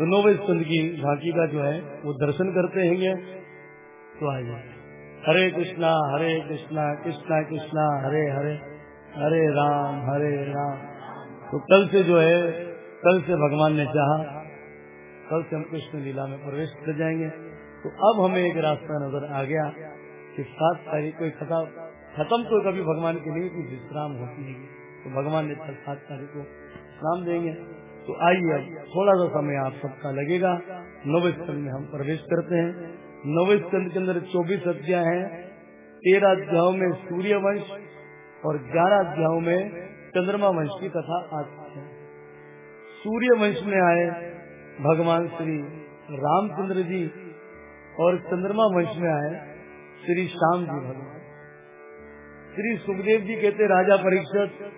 तो नौवे स्कंद की झांकी का जो है, वो दर्शन करते हैं तो आइए हरे कृष्णा हरे कृष्णा कृष्णा कृष्णा, हरे हरे हरे राम हरे राम। तो कल से जो है, कल से भगवान ने चाहा, कल से हम कृष्ण लीला में प्रवेश कर जाएँगे। तो अब हमें एक रास्ता नज़र आ गया कि सात तारीख को कथा, खत्म तो कभी भगवान के लिए विश्राम होती है तो भगवान ने कल सात तारीख को विश्राम देंगे। तो आइए अब थोड़ा सा समय आप सबका लगेगा। नवे स्कंद में हम प्रवेश करते हैं। नवे स्कंद के अंदर चौबीस अध्याय है। तेरह अध्यायों में सूर्य वंश और ग्यारह अध्यायों में चंद्रमा वंश की कथा आती है। सूर्य वंश में आए भगवान श्री रामचंद्र जी और चंद्रमा वंश में आए श्री श्याम जी भगवान। श्री सुखदेव जी कहते राजा परीक्षक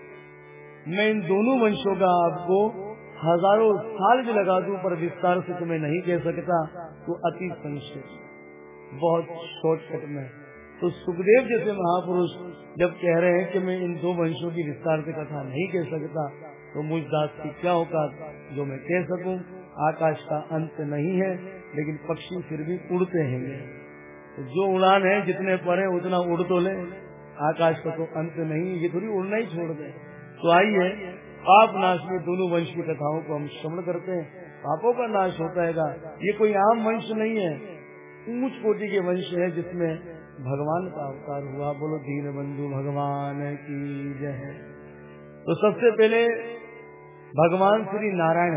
मैं इन दोनों वंशों का आपको हज़ारों साल भी लगा दूँ, पर विस्तार से तुम्हें नहीं कह सकता तो अति संक्षिप्त। बहुत शॉर्टकट में। तो सुखदेव जैसे महापुरुष जब कह रहे हैं कि मैं इन दो वंशों की विस्तार से कथा नहीं कह सकता तो मुझ दास की क्या होगा जो मैं कह सकूँ? आकाश का अंत नहीं है, लेकिन पक्षी फिर भी उड़ते हैं तो जो उड़ान है, जितने परे उतना उड़ तो ले। आकाश का तो अंत नहीं, ये थोड़ी उड़ना ही छोड़ दे। तो आइए पाप नाश में दोनों वंश की कथाओं को हम श्रवण करते हैं। पापों का नाश होता है ये कोई आम वंश नहीं है। ऊंच कोटि के वंश है जिसमें भगवान का अवतार हुआ। बोलो, दीन बंधु भगवान की जय। तो सबसे पहले भगवान श्री नारायण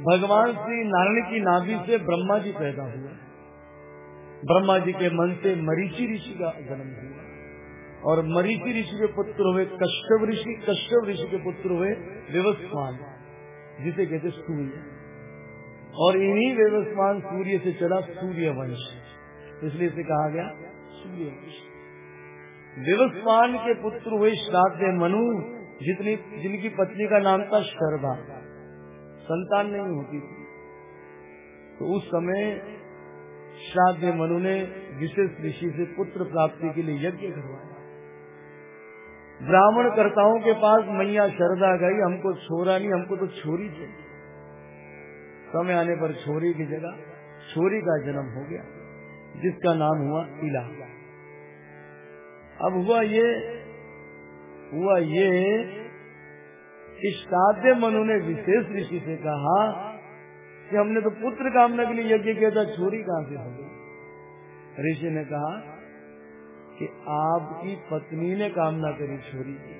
भगवान श्री नारायण की नाभि से ब्रह्मा जी पैदा हुए। ब्रह्मा जी के मन से मरीची ऋषि का जन्म हुआ। और मरीची ऋषि के पुत्र हुए, कश्यप ऋषि कश्यप ऋषि के पुत्र हुए व्यवस्थान जिसे कहते सूर्य। और इन्हीं व्यवस्थान सूर्य से चला सूर्य वंश इसलिए इसे कहा गया सूर्य वंश व्यवस्थान के पुत्र हुए श्राद्ध मनु, जितनी, जिनकी पत्नी का नाम था शरदा संतान नहीं होती थी। तो उस समय श्राद्ध मनु ने विशेष ऋषि से पुत्र प्राप्ति के लिए यज्ञ करवाया। ब्राह्मण कर्ताओं के पास मैया शरदा गई, हमको छोरा नहीं, हमको तो छोरी चाहिए। समय आने पर छोरी की जगह, छोरी का जन्म हो गया, जिसका नाम हुआ इला। अब हुआ ये हुआ ये साध्य मनु ने विशेष ऋषि से कहा कि हमने तो पुत्र कामना के लिए यज्ञ किया था, छोरी कहाँ से हो गई? ऋषि ने कहा कि आपकी पत्नी ने कामना करी छोरी की।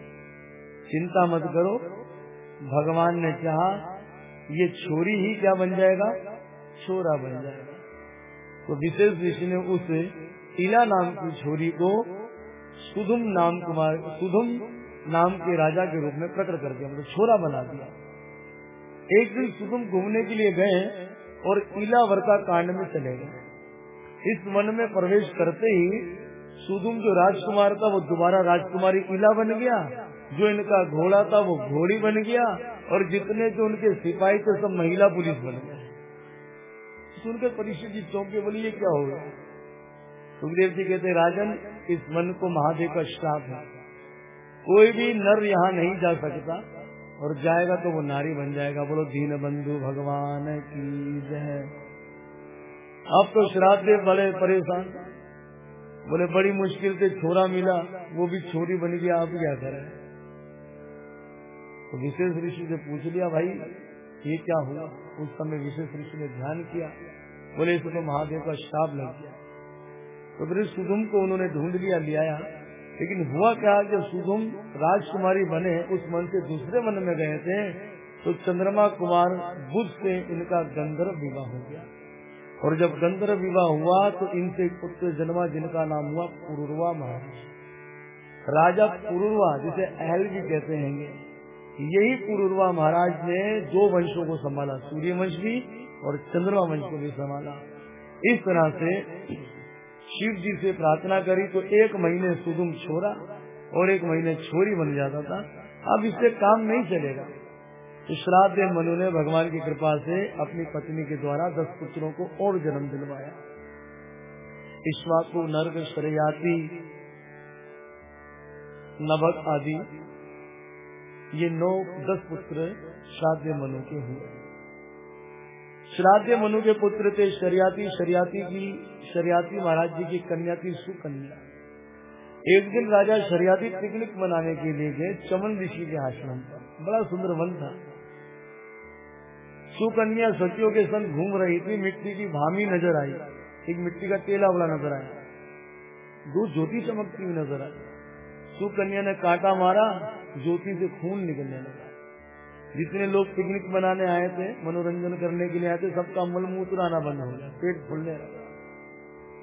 चिंता मत करो। भगवान ने चाहा, ये छोरी ही क्या बन जाएगा? छोरा बन जाएगा। तो विशेष ऋषि ने उस इला नाम की छोरी को सुधुम नाम कुमार, सुधुम नाम के राजा के रूप में प्रकट कर दिया मतलब छोरा बना दिया। एक दिन सुधुम घूमने के लिए गए और इला वर्ता कांड में चले गए। इस वन में प्रवेश करते ही सुदुम जो राजकुमार था, वो दोबारा राजकुमारी इला बन गया। जो इनका घोड़ा था, वो घोड़ी बन गया। और जितने जो उनके सिपाही थे, सब महिला पुलिस बन गए। सुनकर परीक्षित जी चौंके बोली ये क्या होगा सुखदेव जी कहते, राजन, इस मन को महादेव का श्राप है। कोई भी नर यहाँ नहीं जा सकता। और जाएगा तो वो नारी बन जाएगा। बोलो, दीन बंधु भगवान की जय। अब तो श्राप देव बड़े परेशान। बोले, बड़ी मुश्किल से छोरा मिला, वो भी छोरी बन गया, आप क्या करें? तो विशेष ऋषि से पूछ लिया, भाई, ये क्या हुआ? उस समय विशेष ऋषि ने ध्यान किया। बोले इसे तो महादेव का श्राप लग गया। तो फिर सुधुम को उन्होंने ढूंढ लिया लिया लेकिन हुआ क्या, जब सुधुम राजकुमारी बने, उस मन से दूसरे मन में गए थे तो चंद्रमा कुमार बुद्ध से इनका गंधर्व विवाह हो गया। और जब गंधर्व विवाह हुआ तो इनसे एक पुत्र जन्मा जिनका नाम हुआ पुरुरवा महाराज। राजा पुरुरवा, जिसे अहल भी कहते हैं, यही पुरुरवा महाराज ने दो वंशों को संभाला सूर्य वंश भी और चंद्रमा वंश को भी संभाला। इस तरह से शिव जी से प्रार्थना करी तो एक महीने सुदुम छोरा और एक महीने छोरी बन जाता था। अब इससे काम नहीं चलेगा। श्राद्ध मनु ने भगवान की कृपा से अपनी पत्नी के द्वारा दस पुत्रों को और जन्म दिलवाया। ईश्वाकु नर्ग श्रेयाति नभक आदि, ये नौ, दस पुत्र श्राद्ध मनु के हुए। श्राद्ध मनु के पुत्र थे शरियाती। शरियाती की, शरियाती महाराज जी की कन्या थी सुकन्या। एक दिन राजा शरियाती पिकनिक मनाने के लिए गए चमन ऋषि के आश्रम पर। बड़ा सुंदर वन था। सुकन्या सखियों के संग घूम रही थी, मिट्टी की भामी नज़र आई। एक मिट्टी का तेला वाला नज़र आया। दो ज्योति चमकती हुई नज़र आई। सुकन्या ने कांटा मारा, ज्योति से खून निकलने लगा। जितने लोग पिकनिक मनाने आए थे, मनोरंजन करने के लिए आए थे, सबका मलमूत्र आना बंद हो गया, पेट फूलने लगा।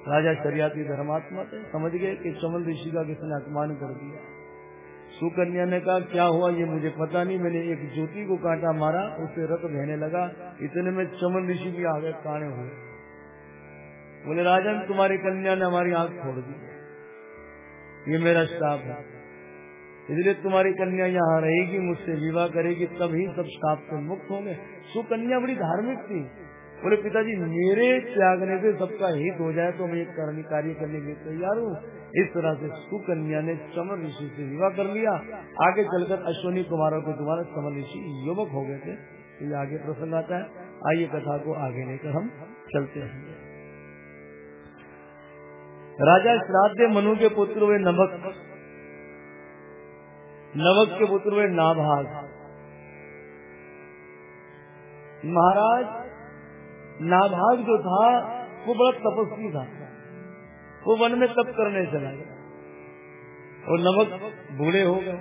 राजा शरियाती धर्मात्मा थे, समझ गए कि चमन ऋषि का किसने अपमान कर दिया। सुकन्या ने कहा, क्या हुआ ये मुझे पता नहीं, मैंने एक ज्योति को कांटा मारा उससे रक्त बहने लगा, इतने में चमन ऋषि भी आगे काने हुए। बोले, राजन, तुम्हारी कन्या ने हमारी आँख छोड़ दी। ये मेरा श्राप है। इसलिए तुम्हारी कन्या यहाँ रहेगी, मुझसे विवाह करेगी, तभी सब श्राप से मुक्त होंगे। सुकन्या बड़ी धार्मिक थी। बोले, पिताजी, मेरे त्यागने से सबका हित हो जाए तो मैं एक कार्य करने के लिए तैयार हूँ। इस तरह से सुकन्या ने चमन ऋषि से विवाह कर लिया। आगे चलकर अश्वनी कुमारों को तुम्हारा चमन ऋषि युवक हो गए थे। तो ये आगे प्रसंग आता है। आइए कथा को आगे लेकर हम चलते हैं। राजा श्राद्ध मनु के पुत्र हुए नमक। नमक के पुत्र हुए नाभाग महाराज नाभाग जो था, वो बड़ा तपस्वी था। वो वन में तप करने चला गया। और नमक बूढ़े हो गए।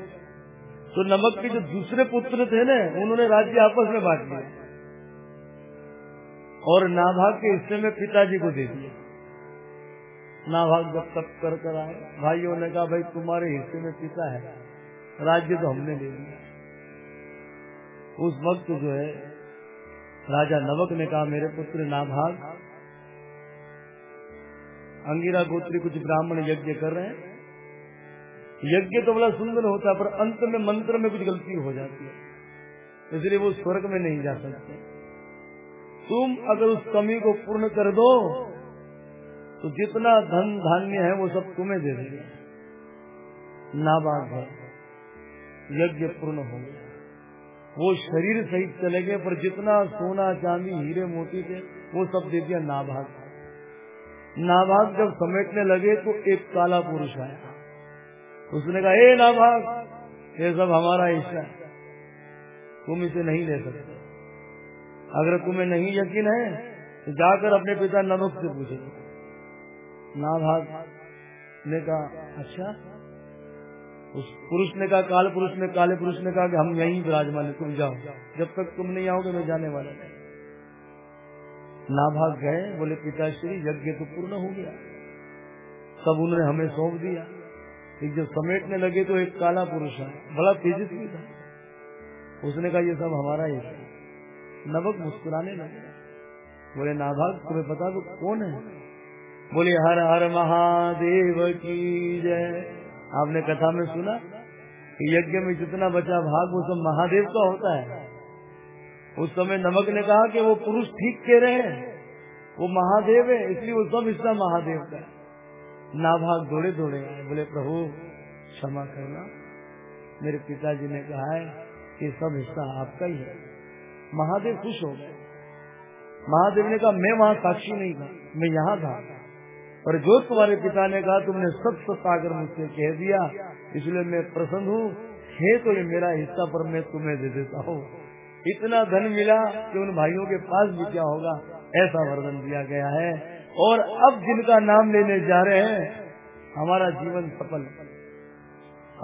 तो नमक के जो दूसरे पुत्र थे ना, उन्होंने राज्य आपस में बांट लिया और नाभाग के हिस्से में पिताजी को दे दिया। नाभाग जब तप कर कर आए, भाइयों ने कहा, भाई, तुम्हारे हिस्से में पिता है। राज्य तो हमने ले लिया। उस वक्त जो है, राजा नमक ने कहा, मेरे पुत्र नाभाग अंगिरा गोत्री कुछ ब्राह्मण यज्ञ कर रहे हैं। यज्ञ तो बड़ा सुंदर होता है, पर अंत में मंत्र में कुछ गलती हो जाती है। इसलिए वो स्वर्ग में नहीं जा सकते। तुम अगर उस कमी को पूर्ण कर दो तो जितना धन धान्य है वो सब तुम्हें दे देंगे। नाबाग है। यज्ञ पूर्ण हो गया। वो शरीर सहित चले गए, पर जितना सोना, चांदी, हीरे, मोती थे, वो सब दे दिया नाभाग नाभाग जब समेटने लगे तो एक काला पुरुष आया। उसने कहा ए नाभाग, ये सब हमारा हिस्सा है। तुम इसे नहीं ले सकते। अगर तुम्हें नहीं यकीन है तो जाकर अपने पिता नमक से पूछे। नाभाग ने कहा अच्छा। उस पुरुष ने कहा, काल पुरुष ने काले पुरुष ने कहा कि हम यहीं विराजमान तुम जाओ। जब तक तुम नहीं आओगे, मैं जाने वाला नहीं नाभाग गए, बोले, पिताश्री, यज्ञ तो पूर्ण हो गया। सब उन्होंने हमें सौंप दिया। एक जब समेटने लगे तो एक काला पुरुष है, बड़ा तेजस्वी था। उसने कहा, ये सब हमारा ही है। नवक मुस्कुराने लगे। बोले, नाभाग, तुम्हें पता तो कौन है? बोले, हर हर महादेव की जय। आपने कथा में सुना कि यज्ञ में जितना बचा भाग, वो सब महादेव का होता है। उस समय नमक ने कहा कि वो पुरुष ठीक कह रहे हैं। वो महादेव है, इसलिए वो सब हिस्सा महादेव का नाभाग दौड़े दौड़े। बोले, प्रभु, क्षमा करना। मेरे पिताजी ने कहा है कि सब हिस्सा आपका ही है। महादेव खुश हो गए। महादेव ने कहा, मैं वहाँ साक्षी नहीं था, मैं यहाँ था। और जो तुम्हारे पिता ने कहा, तुमने सब सत्ता आकर मुझसे कह दिया, इसलिए मैं प्रसन्न हूँ। है तो ये मेरा हिस्सा पर मैं तुम्हें दे देता हूँ। इतना धन मिला कि उन भाइयों के पास भी क्या होगा? ऐसा वर्णन दिया गया है। और अब जिनका नाम लेने जा रहे हैं, हमारा जीवन सफल।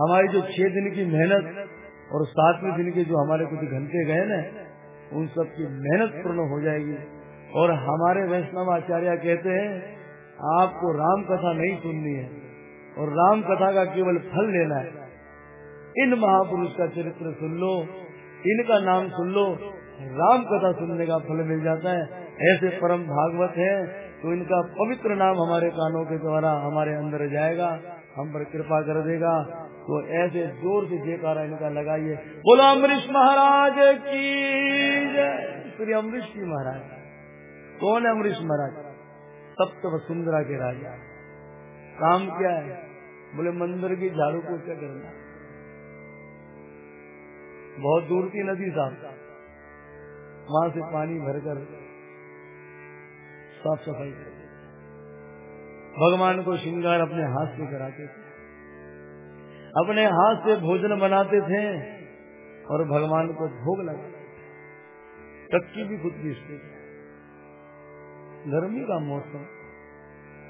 हमारी जो छह दिन की मेहनत और सातवें दिन के जो हमारे कुछ घंटे गए ना, उन सब की मेहनत पूर्ण हो जाएगी। और हमारे वैष्णव आचार्य कहते हैं, आपको राम कथा नहीं सुननी है। और राम कथा का केवल फल लेना है। इन महापुरुष का चरित्र सुन लो। इनका नाम सुन लो। राम कथा सुनने का फल मिल जाता है। ऐसे परम भागवत है तो इनका पवित्र नाम हमारे कानों के द्वारा हमारे अंदर जाएगा। हम पर कृपा कर देगा। तो ऐसे ज़ोर से जयकारा इनका लगाइए। बोलो अम्बरीश महाराज की श्री अमरीश जी महाराज। कौन है अमरीश महाराज? सप्त वसुंधरा के राजा। काम क्या है? बोले, मंदिर की झाड़ू को क्या करना। बहुत दूर की नदी साहब। वहाँ से पानी भरकर साफ़ सफ़ाई कर भगवान को श्रृंगार अपने हाथ से कराते थे। अपने हाथ से भोजन बनाते थे और भगवान को भोग लगाते थे। टक्की भी खुद पीसते थे गर्मी का मौसम,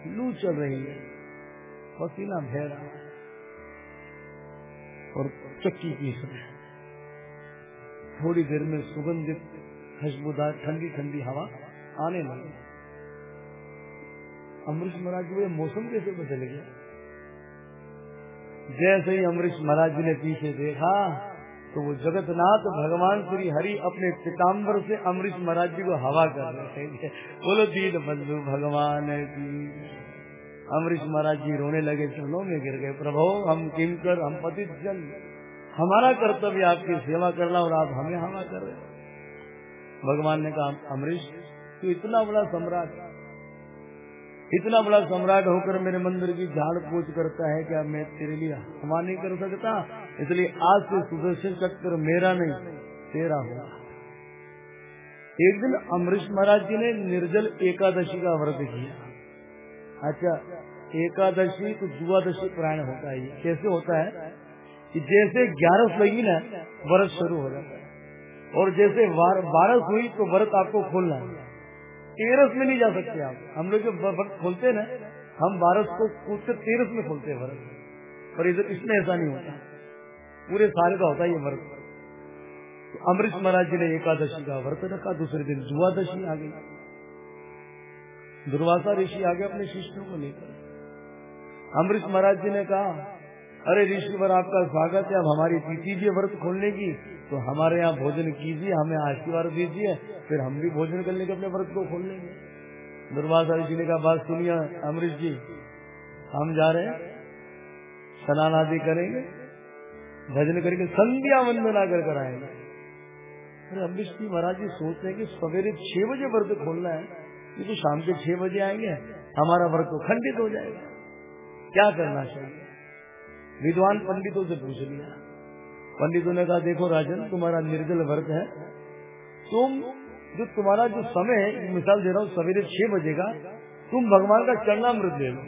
लू चल रही है, पसीना है और चक्की पीस रहे थोड़ी देर में सुगंधित खुशबूदार ठंडी ठंडी हवा आने लगी। अमरीश महाराज जी मौसम कैसे बदल गया? जैसे ही अमरीश महाराज जी ने पीछे देखा तो वो जगतनाथ भगवान श्री हरि अपने पिताम्बर से अमरीश महाराज जी को हवा कर रहे थे। बोलो, दीन बंधु भगवान की। अमरीश महाराज जी रोने लगे, चरणों में गिर गए, प्रभो, हम किंकर, हम पति जन। हमारा कर्तव्य आपकी सेवा करना और आप हमें हवा कर रहे भगवान ने कहा, अमरीश, तू इतना बड़ा सम्राट इतना बड़ा सम्राट होकर मेरे मंदिर की झाड़ पूछ करता है क्या मैं तेरे लिए हमा नहीं कर सकता? इसलिए आज से सुदर्शन चक्र मेरा नहीं, तेरा होगा। एक दिन अमरीश महाराज जी ने निर्जल एकादशी का व्रत किया। अच्छा एकादशी तो जुआदशी प्राण होता है। कैसे होता है? कि जैसे ग्यारह लगी ना व्रत शुरू हो जाता है। और जैसे बारह हुई तो व्रत आपको खोलना है। तेरस में नहीं जा सकते आप। हम लोग जो वक्त खोलते हैं ना, हम बारस को कूद कर तेरस में खोलते हैं वर्ष पर इधर, इसमें ऐसा नहीं होता। पूरे साल का होता है ये वर्ष तो अमृत महाराज जी ने एकादशी का व्रत रखा, दूसरे दिन दुआदशी आ गई। दुर्वासा ऋषि आ गए अपने शिष्यों को लेकर। अमृत महाराज जी ने कहा अरे ऋषि ऋषिवर आपका स्वागत है, अब हमारी तिथि भी व्रत खोलने की तो हमारे यहाँ भोजन कीजिए, हमें आशीर्वाद दीजिए, फिर हम भी भोजन करने के अपने व्रत को खोल लेंगे। दुर्वासा ऋषि ने कहा, बात सुनिए अमरीश जी, हम जा रहे हैं, स्नान आदि करेंगे, भजन करेंगे, संध्या वंदना कर कर आएँगे। अरे जी महाराज जी सोचते हैं कि सवेरे छह बजे व्रत खोलना है, ये तो शाम के छह बजे आएँगे, हमारा व्रत तो खंडित हो जाएगा। क्या करना चाहिए? विद्वान पंडितों से पूछ लिया। पंडितों ने कहा, देखो राजन, तुम्हारा निर्जल व्रत है। तुम जो तुम्हारा जो समय है मिसाल दे रहा हूँ, सवेरे छह बजे का तुम भगवान का चरणामृत ले लो।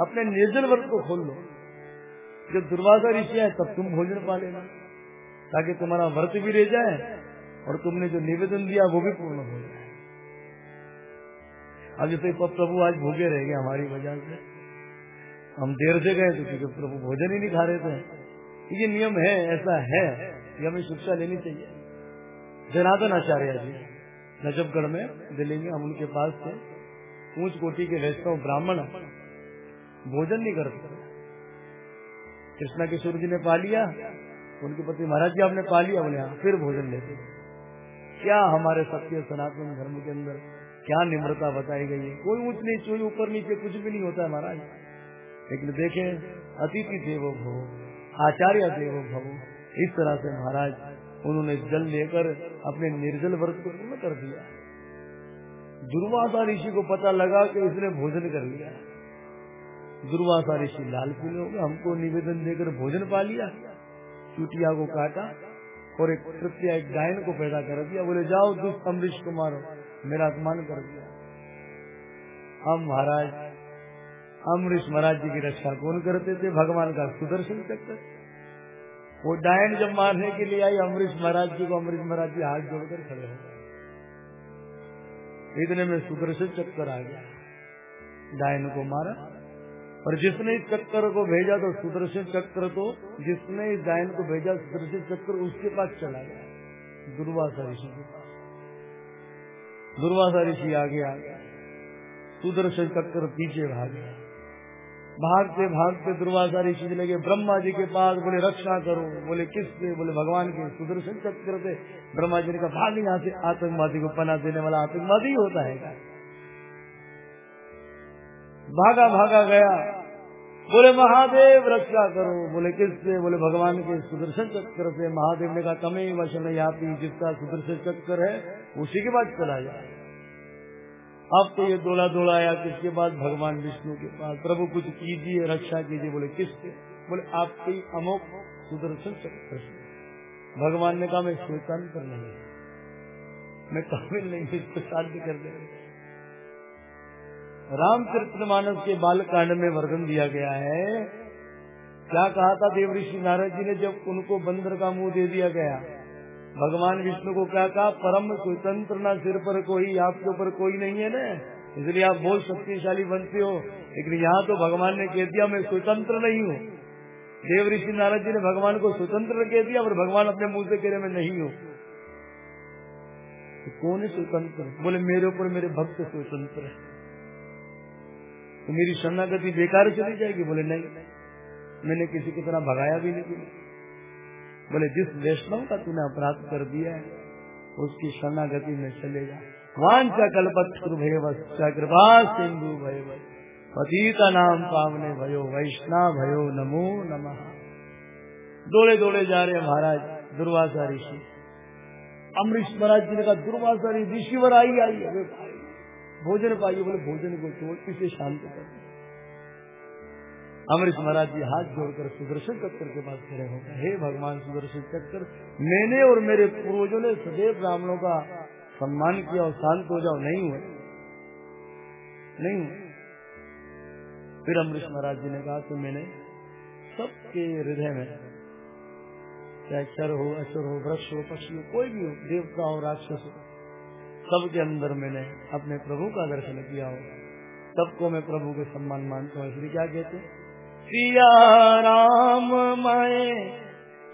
अपने निर्जल व्रत को खोल लो। जब दुर्वासा ऋषि है तब तुम भोजन पा लेना, ताकि तुम्हारा व्रत भी रह जाए और तुमने जो निवेदन दिया, वो भी पूर्ण हो जाए। अब जैसे प्रभु आज भूखे रह गए हमारी वजह से। हम देर से गए तो क्योंकि प्रभु भोजन ही नहीं खा रहे थे। ये नियम है ऐसा है ये हमें शिक्षा लेनी चाहिए। जनार्दन आचार्य जी नजबगढ़ में दिल्ली में हम उनके पास थे। ऊंच कोटि के वैष्णव ब्राह्मण भोजन नहीं करते कृष्णा किशोर जी ने पा लिया उनके पति महाराज जी आपने पा लिया बोले हाँ, फिर भोजन लेते क्या हमारे सत्य सनातन धर्म के अंदर क्या निम्रता बताई गई है? कोई ऊंच नीच कोई ऊपर नीचे कुछ भी नहीं होता है महाराज। लेकिन देखें, अतिथि देवो भव, आचार्य देवो भवो, इस तरह से महाराज उन्होंने जल लेकर अपने निर्जल व्रत को पूर्ण कर दिया। दुर्वासा ऋषि को पता लगा कि इसने भोजन कर लिया। दुर्वासा ऋषि लाल पीले हो गए, हमको निवेदन देकर भोजन पा लिया। चुटिया को काटा और एक कृत्या एक गायन को पैदा कर दिया। बोले, जाओ दुष्ट अमरीश कुमार मारो मेरा अपमान कर दिया। हम महाराज अमरीश महाराज जी की रक्षा कौन करते थे? भगवान का सुदर्शन चक्कर वो डायन जब मारने के लिए आई, अमरीश महाराज जी को अमरीश महाराज जी हाथ जोड़कर खड़े हो गए। इतने में सुदर्शन चक्कर आ गया। डायन को मारा। और जिसने इस चक्कर को भेजा तो सुदर्शन चक्र तो जिसने इस डायन को भेजा सुदर्शन चक्र उसके पास चला गया। दुर्वासा ऋषि के पास। दुर्वासा ऋषि आगे आ गया। सुदर्शन चक्र पीछे भाग गया। भागते भागते दुर्वासा ऋषि जी लगे, ब्रह्मा जी के पास बोले, रक्षा करो। बोले, किससे? बोले, भगवान के सुदर्शन चक्र से ब्रह्मा जी ने कहा, भाग यहाँ से, आतंकवादी को पना देने वाला आतंकवादी होता है। भागा भागा गया। बोले, महादेव, रक्षा करो। बोले, किससे? बोले, भगवान के सुदर्शन चक्र से महादेव ने कहा तमें वशन याती जिसका सुदर्शन चक्र है, उसी के बाद चला जाए अब तो ये दौड़ा दौड़ा आया, किसके बाद? भगवान विष्णु के पास। प्रभु, कुछ कीजिए, रक्षा कीजिए। बोले किसके बोले, आपके अमोक सुदर्शन चक्र भगवान ने कहा, मैं श्वेतान पर नहीं मैं कामिल नहीं इसको शांति कर दे। रामचरित्र मानस के बाल कांड में वर्णन दिया गया है। क्या कहा था देव ऋषि नारद जी ने, जब उनको बंदर का मुँह दे दिया गया? भगवान विष्णु को क्या कहा, परम स्वतंत्र ना सिर पर कोई, आपके ऊपर कोई नहीं है ना? इसलिए आप बहुत शक्तिशाली बनते हो। लेकिन यहाँ तो भगवान ने कह दिया, मैं स्वतंत्र नहीं हूँ। देव ऋषि नारद जी ने भगवान को स्वतंत्र कह दिया और भगवान अपने मुँह से कह रहे, मैं नहीं हूँ। तो कौन है स्वतंत्र? बोले, मेरे ऊपर मेरे भक्त स्वतंत्र है। तो मेरी शरणागति बेकार चली जाएगी? बोले, नहीं, मैंने किसी की तरह भगाया भी नहीं। बोले, जिस वैष्णव का तूने अपराध कर दिया है, उसकी शरणागति में चलेगा वांचा कल्पत्रु कृपा सिंधु भय पतिता नाम पावने भयो वैष्णव भयो नमो नमः। दौड़े दौड़े जा रहे महाराज, दुर्वासा ऋषि। अमरीश महाराज जी ने कहा, दुर्वासा ऋषिवर आई आई भोजन पाइए, बोले, भोजन को छोड़, इसे शांत कर अमरीश महाराज जी हाथ जोड़कर सुदर्शन चक्कर के पास खड़े हो गए। हे भगवान, सुदर्शन चक्कर मैंने और मेरे पूर्वजों ने सदैव ब्राह्मणों का सम्मान किया और शांत हो जाओ। नहीं हुए नहीं हुए फिर अमरीश महाराज जी ने कहा कि मैंने सबके हृदय में, चाहे चर हो अचर हो, वृक्ष हो, पक्षी हो, कोई भी हो, देवता हो, राक्षस हो, सबके अंदर मैंने अपने प्रभु का दर्शन किया हो। सबको मैं प्रभु के सम्मान मानता हूँ। इसलिए क्या कहते सिया राम माए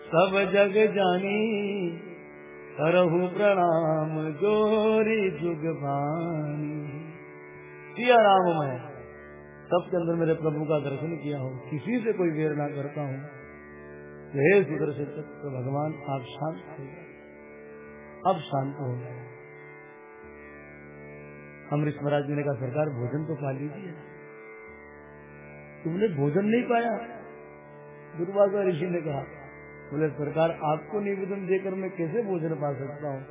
सब जग जानी। करहु प्रणाम, जोरी जुग भानी। सिया राम मैं सबके अंदर मेरे प्रभु का दर्शन किया हो। किसी से कोई वेर ना करता हूँ। हे सुदर्शन चक्र भगवान, आप शांत हो अब शांत हो गए अमृत महाराज जी ने कहा सरकार भोजन तो पा लीजिए। तुमने भोजन नहीं पाया? दुर्वासा ऋषि ने कहा, बोले, सरकार आपको निवेदन देकर मैं कैसे भोजन पा सकता हूँ?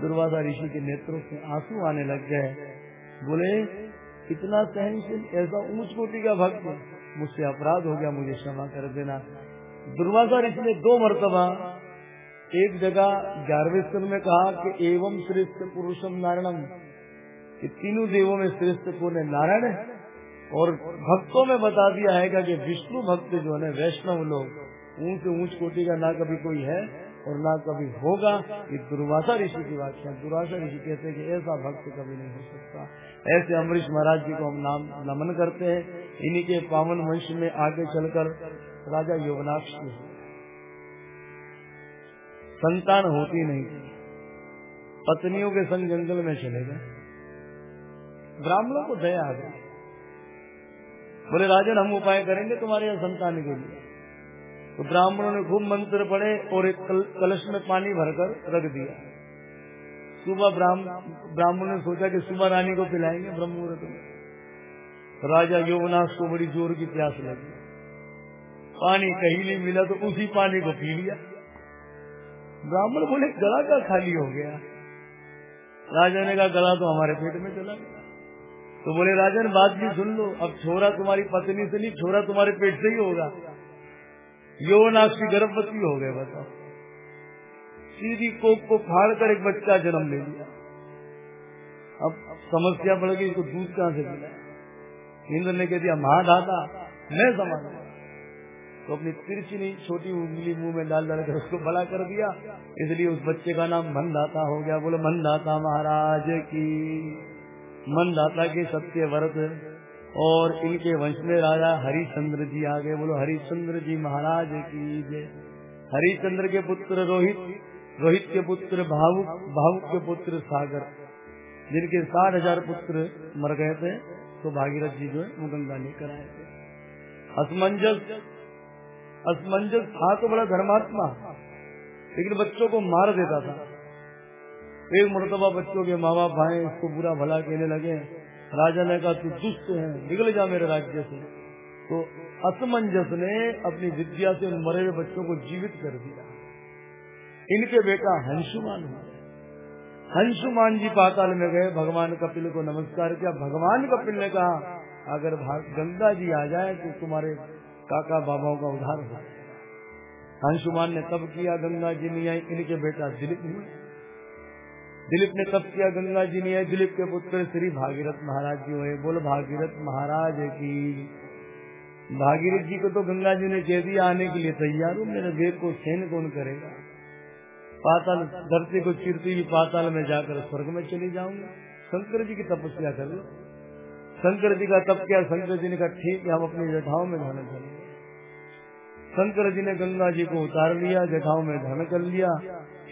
दुर्वासा ऋषि के नेत्रों से आँसू आने लग गए। बोले, इतना सहनशील, ऐसा ऊंच कोटि का भक्त, मुझसे अपराध हो गया, मुझे क्षमा कर देना। दुर्वासा ऋषि ने दो मरतबा, एक जगह ग्यारहवें में कहा कि एवं श्रेष्ठ पुरुषम नारायणम। कि तीनों देवों में श्रेष्ठ कौन है? नारायण है? और भक्तों में बता दिया है कि विष्णु भक्त जो है वैष्णव लोग, ऊंच ऊंच कोटि का ना कभी कोई है और ना कभी होगा। ये दुर्वासा ऋषि की व्याख्या दुर्वासा ऋषि कहते हैं कि ऐसा भक्त कभी नहीं हो सकता। ऐसे अमरीश महाराज जी को हम नाम, नमन करते हैं। इन्हीं के पावन वंश में आगे चलकर राजा योगनाक्ष संतान होती नहीं। पत्नियों के संग जंगल में चले गए। ब्राह्मणों को दया आ गई। बोले राजन हम उपाय करेंगे तुम्हारे यहाँ संतान के लिए. तो ब्राह्मणों ने खूब मंत्र पढ़े और एक कल, कलश में पानी भरकर रख दिया। सुबह ब्राह्मण ने सोचा कि सुबह रानी को पिलाएँगे ब्रह्म मुहूर्त में राजा योगनाथ को बड़ी ज़ोर की प्यास लगी। पानी कहीं नहीं मिला तो उसी पानी को पी लिया। ब्राह्मण बोले गला का खाली हो गया? राजा ने कहा गला तो हमारे पेट में चला गया। तो बोले, राजन, बात भी सुन लो। अब छोरा तुम्हारी पत्नी से नहीं, छोरा तुम्हारे पेट से ही होगा। यौवनाक्षी गर्भवती हो गए बताओ। सीधी कोप को फाड़ कर एक बच्चा जन्म ले लिया। अब समस्या बढ़ गई, इसको दूध कहाँ से मिला? इंद्र ने कह दिया महादाता मैं समझ तो अपनी तिरछी छोटी उंगली मुँह में डाल डालकर उसको बड़ा कर दिया। इसलिए उस बच्चे का नाम मनदाता हो गया। बोले मनदाता महाराज की मनदाता के सत्य व्रत और इनके वंश में राजा हरिचंद्र जी आ गए। बोलो हरिचंद्र जी महाराज की जय। हरिचंद्र के पुत्र रोहित रोहित के पुत्र भावुक भावुक के पुत्र सागर, जिनके साठ हज़ार पुत्र मर गए थे। तो भागीरथ जी जो है, वो गंगा लेकर आए थे। असमंजस असमंजस था तो बड़ा धर्मात्मा, लेकिन बच्चों को मार देता था। एक मरतबा बच्चों के माँ बाप आए इसको बुरा भला कहने लगे, राजा ने कहा, तू दुष्ट है, निकल जा मेरे राज्य से। तो असमंजस ने अपनी विद्या से उन मरे हुए बच्चों को जीवित कर दिया। इनके बेटा हंसुमान हुए। हंसुमान जी पाताल में गए, भगवान कपिल को नमस्कार किया। भगवान कपिल ने कहा, अगर गंगा जी आ जाए तो तुम्हारे काका बाबाओं का उद्धार हो हंसुमान ने तब किया, गंगा जी नहीं आई, इनके बेटा दिलीप हुए। दिलीप ने तप किया, गंगा जी ने दिलीप के पुत्र श्री भागीरथ महाराज जी हुए। बोल, भागीरथ महाराज की। भागीरथ जी को तो गंगा जी ने कह दिया आने के लिए तैयार हूँ। मेरे वेग को सहन कौन करेगा? पाताल धरती को चिरती हुई पाताल में जाकर स्वर्ग में चली जाऊँगा। शंकर जी की तपस्या कर लो। शंकर जी का तप किया, शंकर जी ने कहा, ठीक है, हम अपनी जठाओं में धन कर शंकर जी ने गंगा जी को उतार लिया जठाओं में धन कर लिया।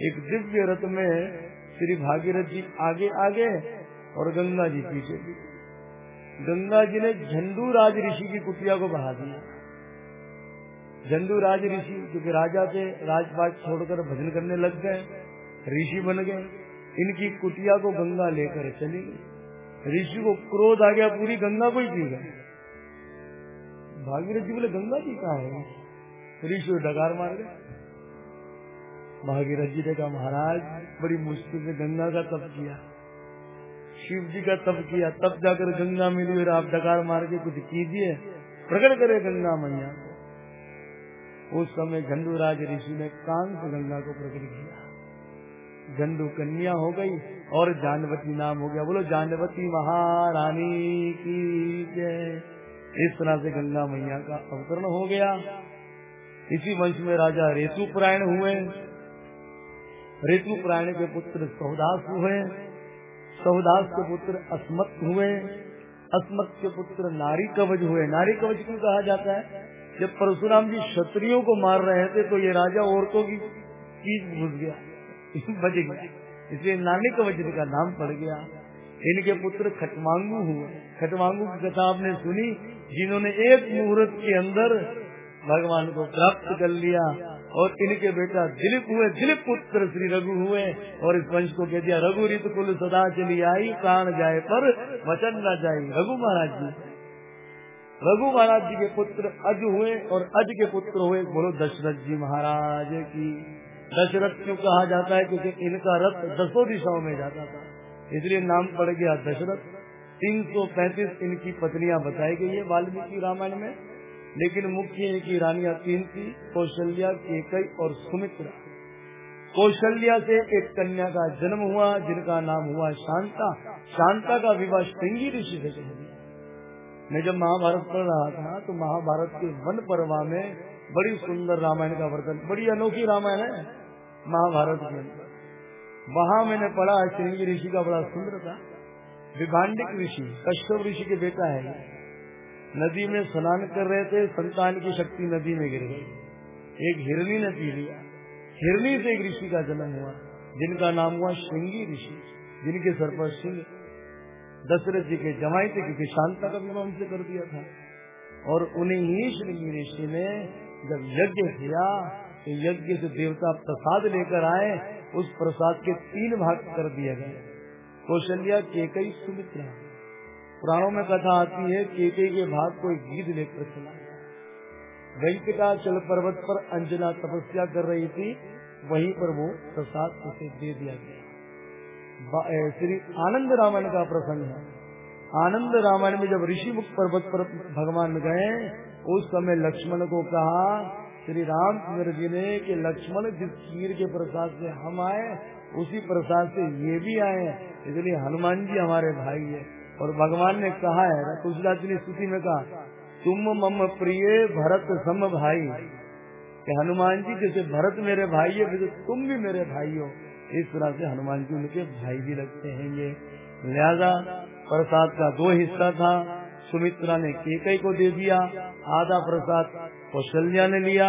एक दिव्य रथ में श्री भागीरथ जी आगे आगे और गंगा जी पीछे। गंगा जी ने झंडू राज ऋषि की कुटिया को बहा दिया। झंडू राज ऋषि, क्योंकि राजा थे, राजपाट छोड़कर भजन करने लग गए, ऋषि बन गए। इनकी कुटिया को गंगा लेकर चली गई। ऋषि को क्रोध आ गया, पूरी गंगा को ही पी गए। भागीरथ जी बोले, गंगा जी कहा है? ऋषि डकार मार गए। भागीरथ जी ने कहा, महाराज, बड़ी मुश्किल से गंगा का तप किया। शिव जी का तप किया, तब जाकर गंगा मिली और आप डकार मार के कुछ कीजिए, प्रकट करे गंगा मैया। उस समय झंडूराज ऋषि ने कांस गंगा को प्रकट किया। झंडू कन्या हो गई और जानवती नाम हो गया। बोलो, जानवती महारानी की जय। इस तरह से गंगा मैया का अवतरण हो गया। इसी वंश में राजा रेतु पुरायण हुए। रेतु पुरायण के पुत्र सौदास हुए, सौदास के पुत्र अस्मत हुए अस्मत के पुत्र नारी कवच हुए। नारी कवच क्यों कहा जाता है? जब परशुराम जी क्षत्रियों को मार रहे थे तो ये राजा औरतों की चीज़ घुस गया, बच गया। इसलिए नानिक कवच का नाम पड़ गया। इनके पुत्र खटमांगू हुए। खटमांगू की कथा आपने सुनी, जिन्होंने एक मुहूर्त के अंदर भगवान को प्राप्त कर लिया। और इनके बेटा दिलीप हुए, दिलीप पुत्र श्री रघु हुए और इस वंश को कह दिया रघु रित कुल सदा चली आई, प्राण जाए पर वचन न जाए। रघु महाराज जी। रघु महाराज जी के पुत्र अज हुए और अज के पुत्र हुए, बोलो दशरथ जी महाराज की। दशरथ क्यों कहा जाता है? क्योंकि इनका रथ दसों दिशाओं में जाता था। इसलिए नाम पड़ गया दशरथ। तीन सौ पैंतीस इनकी पत्नियाँ बताई गई है वाल्मीकि रामायण में। लेकिन मुख्य इनकी रानिया तीन थी कौशल्या, केकई और सुमित्रा। कौशल्या से एक कन्या का जन्म हुआ, जिनका नाम हुआ शांता। शांता का विवाह श्रृंगी ऋषि से कर दिया मैं जब महाभारत पढ़ रहा था तो महाभारत के वन पर्वा में बड़ी सुंदर रामायण का वर्तन बड़ी अनोखी रामायण है, महाभारत के अंदर। वहाँ मैंने पढ़ा, श्रृंगी ऋषि का बड़ा सुंदर था। विभांडिक ऋषि, कश्यप ऋषि के बेटा है नदी में स्नान कर रहे थे, संतान की शक्ति नदी में गिर गई। एक हिरनी ने पी लिया। हिरनी से एक ऋषि का जन्म हुआ। जिनका नाम हुआ श्रृंगी ऋषि, जिनके सर पर सिंह। दशरथ जी के जमाई थे, क्योंकि शांता का विवाह उनसे कर दिया था। और उन्हें ही श्रृंगी ऋषि ने जब यज्ञ किया तो यज्ञ से देवता प्रसाद लेकर आए, उस प्रसाद के तीन भाग कर दिए गए। कौशल्या, केकई, सुमित्रा। पुराणों में कथा आती है केकई के भाग को एक गीत लेकर चला वेंकटाचल पर्वत पर अंजना तपस्या कर रही थी, वहीं पर वो प्रसाद उसे दे दिया गया। श्री आनंद रामायण का प्रसंग है। आनंद रामायण में जब ऋषि मुख पर्वत पर भगवान गए, उस समय लक्ष्मण को कहा, श्री रामचंद्र जी ने कि लक्ष्मण जिस खीर के प्रसाद से हम आए, उसी प्रसाद से ये भी आए इसलिए हनुमान जी हमारे भाई है। और भगवान ने कहा है तुलसीदास स्तुति में कहा, तुम मम प्रिय भरत सम भाई। कि हनुमान जी जैसे भरत मेरे भाई है वैसे तुम भी मेरे भाई हो। इस तरह से हनुमान जी उनके भाई भी लगते हैं ये लिहाजा प्रसाद का दो हिस्सा था। सुमित्रा ने केकई को दे दिया आधा प्रसाद कौशल्या ने लिया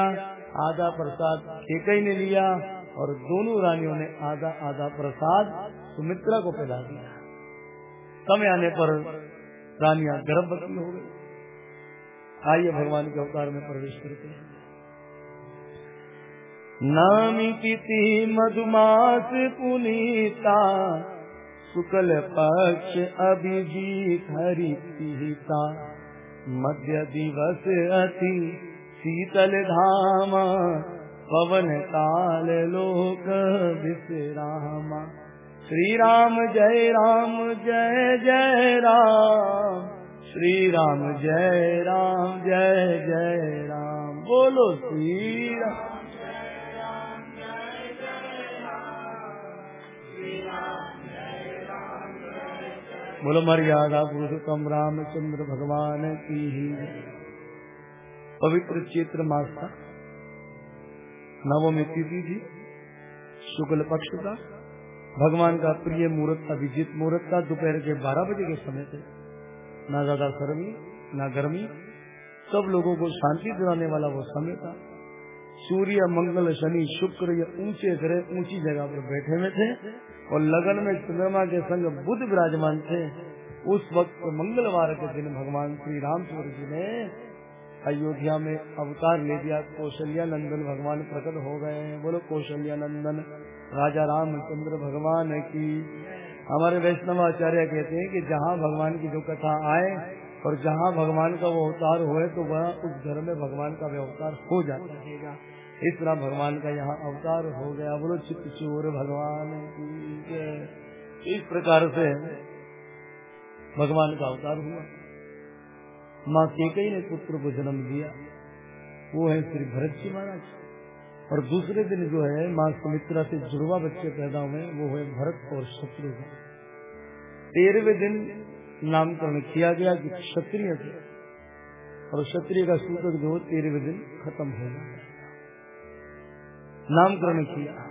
आधा प्रसाद केकई ने लिया, और दोनों रानियों ने आधा आधा प्रसाद सुमित्रा को पिला दिया। समय आने पर रानिया गर्भवती हो गई। आइए भगवान के अवतार में प्रवेश करते हैं। नामी तिथि मधुमास पुनीता शुक्ल पक्ष अभिजीत हरि पिता। मध्य दिवस अति शीतल धाम, पवन काल लोक विश्राम। श्री राम जय राम, जय जय राम। श्री राम जय राम, जय जय राम। बोलो श्री राम बोलो मर्यादा पुरुषोत्तम रामचंद्र भगवान की ही। पवित्र चैत्र मास का नवमी तिथि थी शुक्ल पक्ष का। भगवान का प्रिय मुहूर्त अभिजीत मुहूर्त था दोपहर के बारह बजे के समय थे ना ज़्यादा गर्मी ना गर्मी, सब लोगों को शांति दिलाने वाला वो समय था। सूर्य, मंगल, शनि, शुक्र ये ऊँचे ग्रह ऊँची जगह पर बैठे हुए थे और लगन में चंद्रमा के संग बुद्ध विराजमान थे। उस वक्त मंगलवार के दिन भगवान श्री रामचंद्र जी ने अयोध्या में अवतार ले दिया कौशल्या नंदन भगवान प्रकट हो गए। बोलो कौशल्या नंदन राजा रामचंद्र भगवान की। हमारे वैष्णव आचार्य कहते हैं कि जहाँ भगवान की जो कथा आए और जहाँ भगवान का वो अवतार हुए तो वह उस घर में भगवान का अवतार हो जाता है। इस तरह भगवान का यहाँ अवतार हो गया। बोलो चित्त चोर भगवान की इस प्रकार से भगवान का अवतार हुआ। माँ केकई ने पुत्र को जन्म दिया। वो है श्री भरत जी महाराज। और दूसरे दिन जो है, माँ सुमित्रा से जुड़वा बच्चे पैदा हुए वो है भरत और शत्रुघ्न तेरहवे दिन नामकरण किया गया कि क्षत्रिय थे। और क्षत्रिय का सूत्र जो तेरहवे दिन खत्म हो गया। नामकरण किया।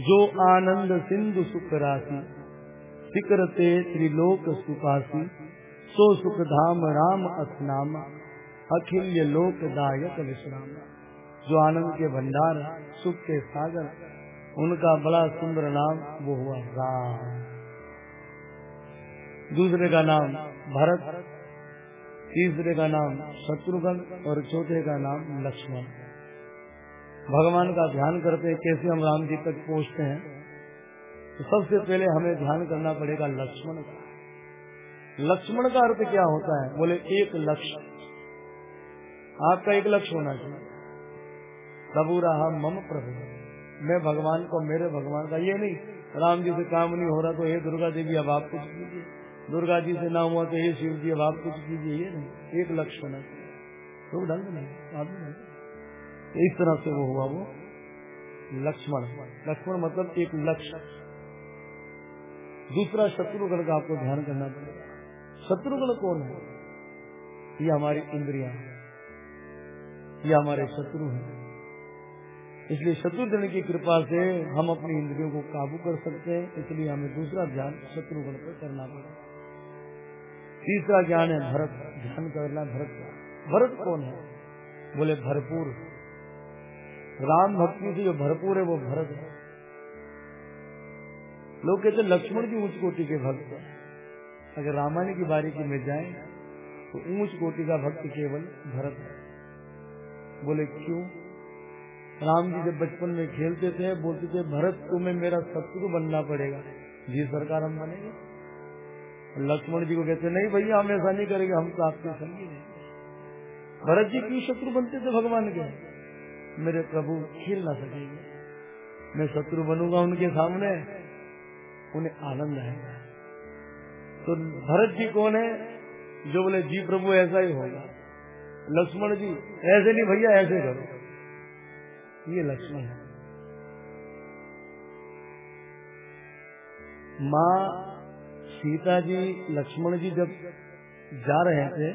जो आनंद सिंधु सुख राशि सिकरते त्रिलोक सुखासी, सो सुख धाम राम असनाम अखिल्य लोक दायक विश्राम। जो आनंद के भंडार, सुख के सागर, उनका बड़ा सुंदर नाम वो हुआ राम। दूसरे का नाम भरत, तीसरे का नाम शत्रुघ्न और चौथे का नाम लक्ष्मण। भगवान का ध्यान करते कैसे हम राम जी तक पहुँचते हैं तो सबसे पहले हमें ध्यान करना पड़ेगा लक्ष्मण का। लक्ष्मण का अर्थ क्या होता है? बोले, एक लक्ष्य। आपका एक लक्ष्य होना चाहिए। प्रभु रहा मम प्रभु। मैं भगवान को, मेरे भगवान का ये नहीं, राम जी से काम नहीं हो रहा तो हे दुर्गा देवी, अब आप कुछ कीजिए। दुर्गा जी से ना हुआ तो हे शिव जी, अब आप कुछ कीजिए, ये नहीं। एक लक्ष्य होना चाहिए तो ढंग नहीं नहीं इस तरह से वो हुआ वो लक्ष्मण। लक्ष्मण मतलब एक लक्ष्य। दूसरा शत्रुघ्न का आपको ध्यान करना पड़ेगा। शत्रुघ्न कौन है? ये हमारी इंद्रिया ये हमारे शत्रु हैं। इसलिए शत्रुघ्न की कृपा से हम अपनी इंद्रियों को काबू कर सकते हैं, इसलिए हमें दूसरा ध्यान शत्रुघ्न पर करना पड़ेगा। तीसरा ज्ञान है भरत। ध्यान करना भरत का। भरत कौन है? बोले, भरपूर राम भक्ति से जो भरपूर है, वो भरत है। लोग कहते लक्ष्मण की ऊंच कोटि के भक्त है। अगर रामायण की बारी की में जाए तो ऊंच कोटि का भक्त केवल भरत है। बोले, क्यों? राम जी जब बचपन में खेलते थे, बोलते थे, भरत, तुम्हें मेरा शत्रु बनना पड़ेगा। जी, सरकार हम बनेंगे। लक्ष्मण जी को कहते, नहीं भैया, हम ऐसा नहीं करेंगे, हम तो आपके संगी नहीं भरत जी क्यों शत्रु बनते थे भगवान के? मेरे प्रभु खेल ना सकेंगे। मैं शत्रु बनूँगा उनके सामने। उन्हें आनंद आएगा। तो भरत जी कौन है? जो बोले, जी प्रभु, ऐसा ही होगा। लक्ष्मण जी, ऐसे नहीं भैया, ऐसे करो। ये लक्ष्मण है। माँ सीता जी, लक्ष्मण जी जब जा रहे थे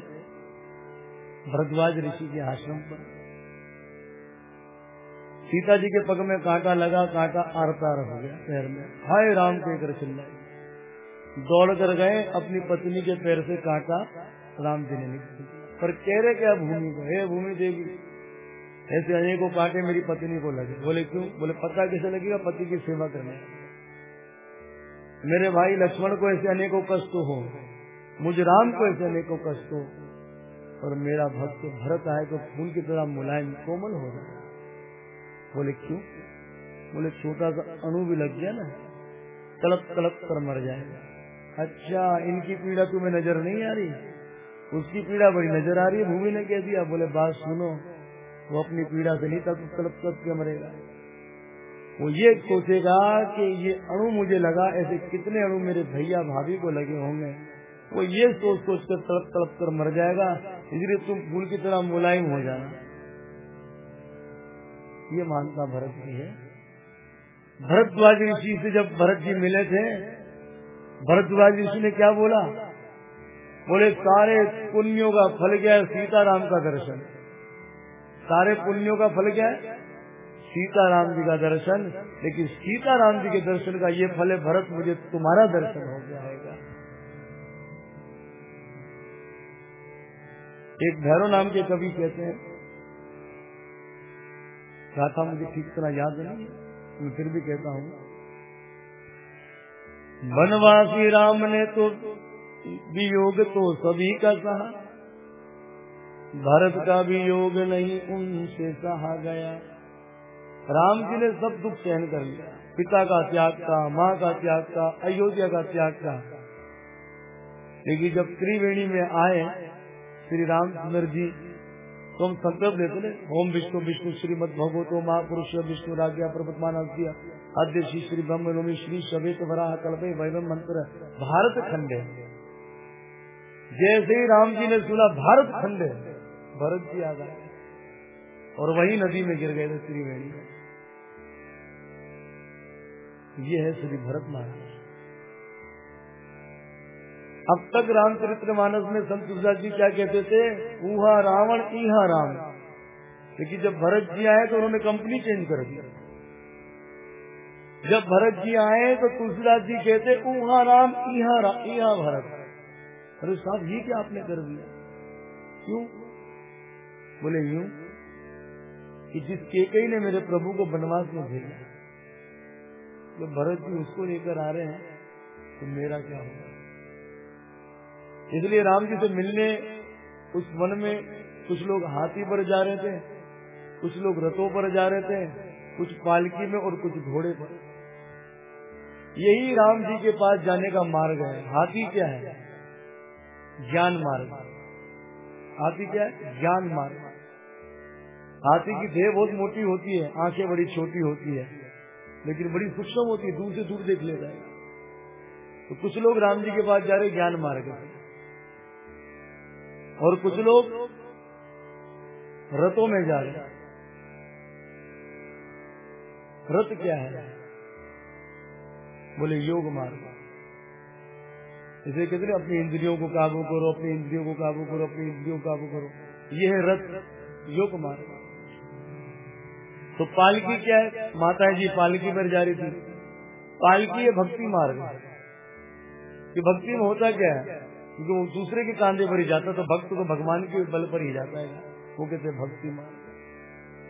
भरद्वाज ऋषि के आश्रम पर, सीता जी के पग में कांटा लगा, कांटा आर पार हो गया पैर में। हाय राम कहकर चिल्लाए दौड़ कर गए, अपनी पत्नी के पैर से कांटा राम जी ने निकल पर कह रहे क्या भूमि को हे भूमि देवी ऐसे अनेकों कांटे मेरी पत्नी को लगे। बोले, क्यों? बोले, पता कैसे लगेगा? पति की सेवा करने। मेरे भाई लक्ष्मण को ऐसे अनेकों कष्ट हो मुझे राम को ऐसे अनेकों कष्ट हो, और मेरा भक्त भरत आए तो फूल की तरह मुलायम, कोमल हो जाए बोले, क्यों? बोले, छोटा सा अणु भी लग गया ना, तड़प तड़प कर मर जाएगा। अच्छा इनकी पीड़ा तुम्हें नज़र नहीं आ रही? उसकी पीड़ा बड़ी नज़र आ रही है, भूमि ने कह दिया। बोले, बात सुनो वो अपनी पीड़ा से नहीं तड़प तड़प तड़प के मरेगा। वो ये सोचेगा कि ये अणु मुझे लगा, ऐसे कितने अणु मेरे भैया भाभी को लगे होंगे। वो ये सोच सोच कर तड़प तड़प कर मर जाएगा, इसलिए तुम फूल की तरह मुलायम हो जाना। ये मानता भरत की है। भरद्वाज ऋषि से जब भरत जी मिले थे, भरद्वाज ऋषि ने क्या बोला? बोले, सारे पुण्यों का फल गया सीताराम का दर्शन। सारे पुण्यों का फल क्या है? सीताराम जी का दर्शन। लेकिन सीताराम जी के दर्शन का ये फल है, भरत, मुझे तुम्हारा दर्शन हो जाएगा एक भैरव नाम के कवि कहते हैं गाथा मुझे ठीक तरह याद नहीं मैं फिर भी कहता हूँ, वनवासी राम ने तो वियोग तो सभी का सहा। भरत का भी योग नहीं उनसे सहा गया। राम जी ने सब दुख सहन कर लिया। पिता का त्याग का माँ का त्याग का अयोध्या का त्याग का लेकिन जब त्रिवेणी में आए, श्री रामचंद्र जी तो हम संकल्प लेते थे ओम विष्णु विष्णु, श्रीमद भगवतो महापुरुष, विष्णु राज्ञा प्रपतमान आद्य श्री श्री ब्रह्म श्री सवेत वराह कल्पे, वैभव मंत्र, भारत खंडे। जैसे ही राम जी ने सुना, भारत खंड। भरत जी आ गए। और वही नदी में गिर गए थे त्रिवेणी ये है श्री भरत महाराज। अब तक रामचरित्र मानस में संत तुलसीदास जी क्या कहते थे? ऊहा रावण, ईहा राम। लेकिन जब भरत जी आए तो उन्होंने कंपनी चेंज कर दी। जब भरत जी आए तो तुलसीदास जी कहते, ऊहा राम, ईहा ईहा भरत। अरे साहब, ये क्या आपने कर दिया? क्यों? बोले, यूँ? कि जिस केकई ने मेरे प्रभु को बनवास में भेजा तो भरत जी उसको लेकर आ रहे हैं तो मेरा क्या होगा? इसलिए राम जी से मिलने उस वन में कुछ लोग हाथी पर जा रहे थे, कुछ लोग रथों पर जा रहे थे, कुछ पालकी में और कुछ घोड़े पर। यही राम जी के पास जाने का मार्ग है। हाथी क्या है? ज्ञान मार्ग। हाथी क्या है? ज्ञान मार्ग। हाथी की देह बहुत मोटी होती है, आँखें बड़ी छोटी होती है, लेकिन बड़ी सूक्ष्म होती है, दूर से दूर देख लेता है तो कुछ लोग राम जी के पास जा रहे ज्ञान मार्ग और कुछ लोग रथों में जा रहे रथ क्या है? बोले, योग मार्ग। इसे कहते हैं, अपनी इंद्रियों को काबू करो, अपनी इंद्रियों को काबू करो, अपनी इंद्रियों को काबू करो। ये है रथ, योग मार्ग। तो पालकी क्या है? माता जी पालकी पर जा रही थी। पालकी है भक्ति मार्ग कि भक्ति में होता क्या है? क्योंकि वो दूसरे के कांधे पर ही जाता तो भक्त को भगवान के बल पर ही जाता है। वो कहते भक्ति मार्ग।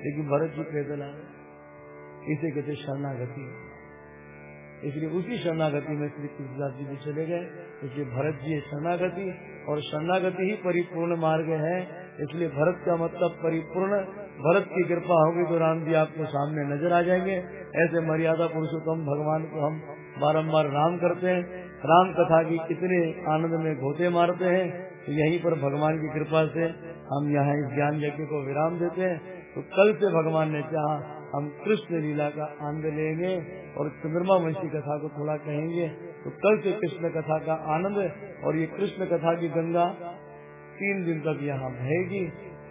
लेकिन भरत जी पैदल आ इसे कहते शरणागति। इसलिए उसी शरणागति में श्री कृष्णदास जी भी चले गए। इसलिए भरत जी शरणागति। और शरणागति ही परिपूर्ण मार्ग है। इसलिए भरत का मतलब परिपूर्ण भरत की कृपा होगी तो राम जी आपको सामने नज़र आ जाएँगे। ऐसे मर्यादा पुरुषोत्तम भगवान को हम बारम्बार राम करते हैं। राम कथा की कितने आनंद में घोते मारते हैं। तो यहीं पर भगवान की कृपा से हम यहाँ इस ज्ञान यज्ञ को विराम देते हैं। तो कल से भगवान ने चाहा हम कृष्ण लीला का आनंद लेंगे और चंद्रमा वंशी कथा को थोड़ा कहेंगे। तो कल से कृष्ण कथा का आनंद और ये कृष्ण कथा की गंगा तीन दिन तक यहाँ बहेगी।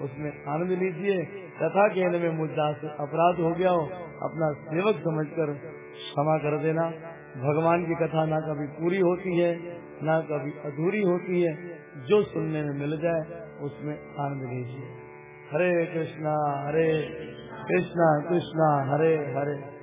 उसमें आनंद लीजिए। कथा कहने में मुद्दा से अपराध हो गया हो, अपना सेवक समझकर क्षमा कर देना। भगवान की कथा ना कभी पूरी होती है, ना कभी अधूरी होती है। जो सुनने में मिल जाए, उसमें आनंद लीजिए। हरे कृष्णा हरे कृष्णा कृष्णा, हरे हरे।